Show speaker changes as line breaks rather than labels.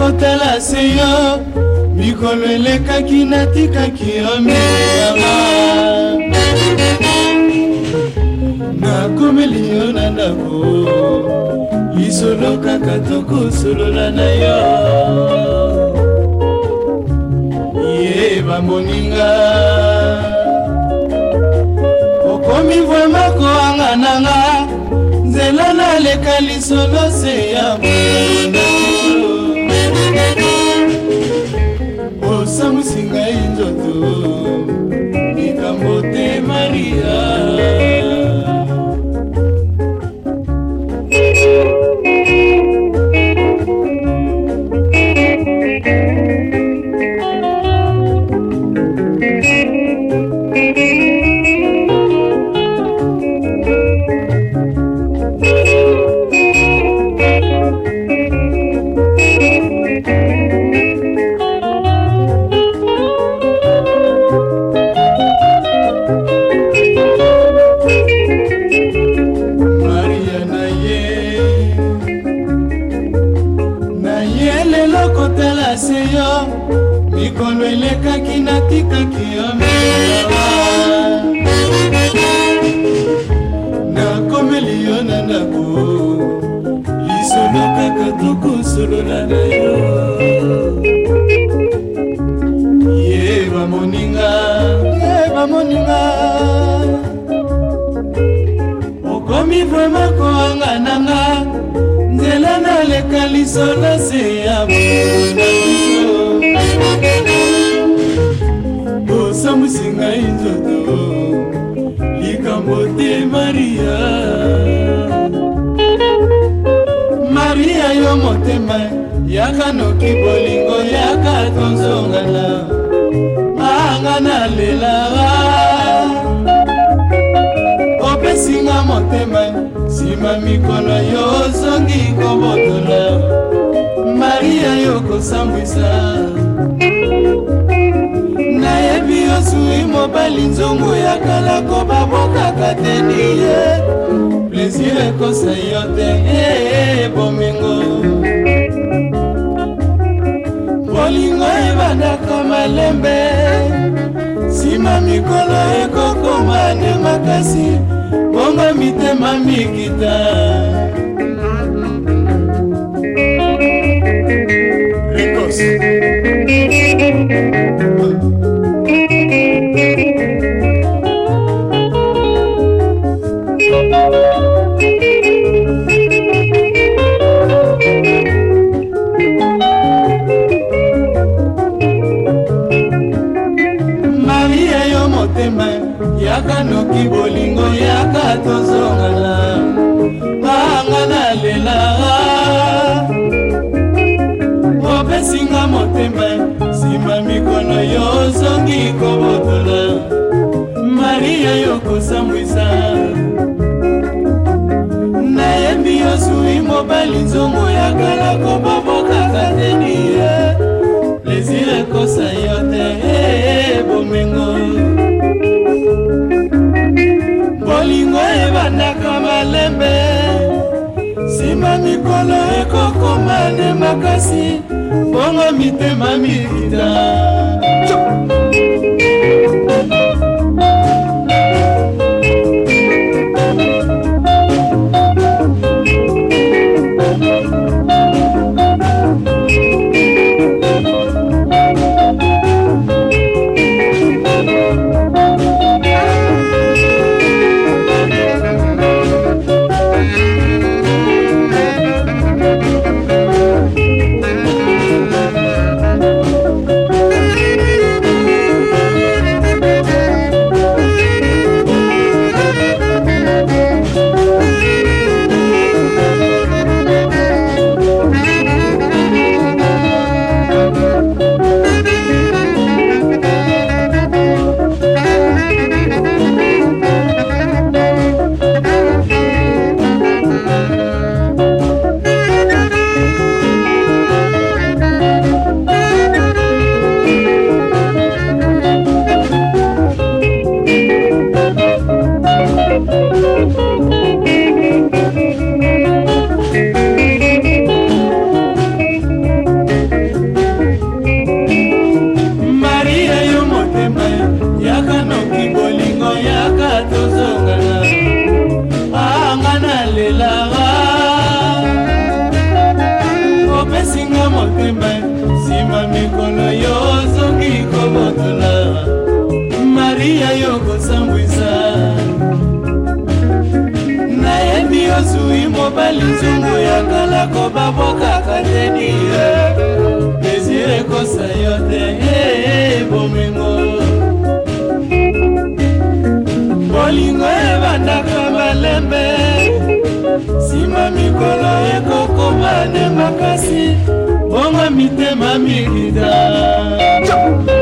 kotala se yo mikolo elekaki natikaki yo miama nakomeli yo na ndako lisolo kaka tokosolola na yo yeba moninga okomi vraimen koanga nanga nzela naleka lisolo se ya moninga mikolo elekaki natikaki yo miawa nakomeli yo na ndako lisolo kaka tokosolola na yo yeba moninga yeba moninga okomi vrema koanga nanga nzela naleka lisolo se ya moninga ngai nzoto likambo te maria maria yo motema yaka noki bolingo yaka tozongana anga nalela opesinga motema nsima mikolo yo ozongi kobotola maria yo kosambwisa yosui mobali nzongo ya kala ko babokaka teni ye plésir ekosa yo te e eh, eh, bomengo bolingo ebandaka malembe nsima mikolo ekokoma nde makasi bongo mitema mikita Ricos. ngai okozambwisa nayembi yozwi mobali nzongo ya kala kobobokaka teni ye plesir ekosa yo te eh, bomengo bolingo ebandaka malembe nsima mikolo ekokoma nde makasi mbongo mitema mikita motema nsima mikolo yo ozongi kobotuna maria yo kosambwisa nayebi ozwi mobali nzungu ya kala kobabwakaka tedi desir ekosa yo te bomengo bolingo ebandaka balembe nsima mikolo ekokoma ne makasi bongo mitema mikita